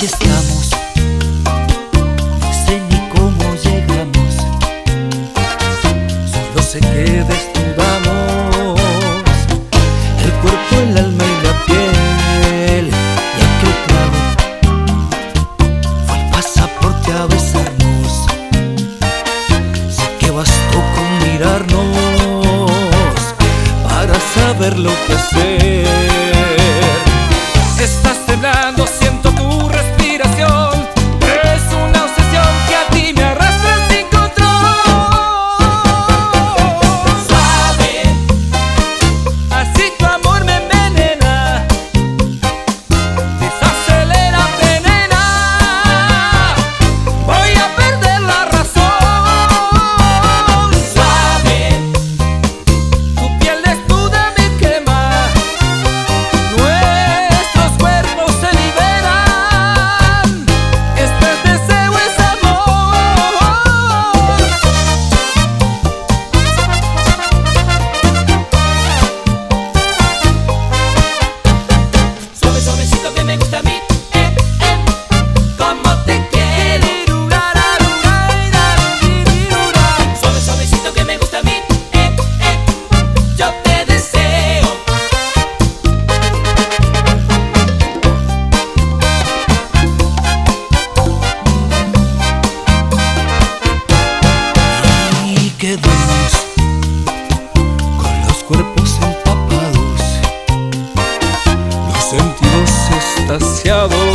aquí estamos. No sé ni cómo llegamos. Solo sé que desnudamos el cuerpo, el alma y la piel. Y aquel trago fue el pasaporte a besarnos. Sé que bastó con mirarnos para saber lo que hacer. fantasiado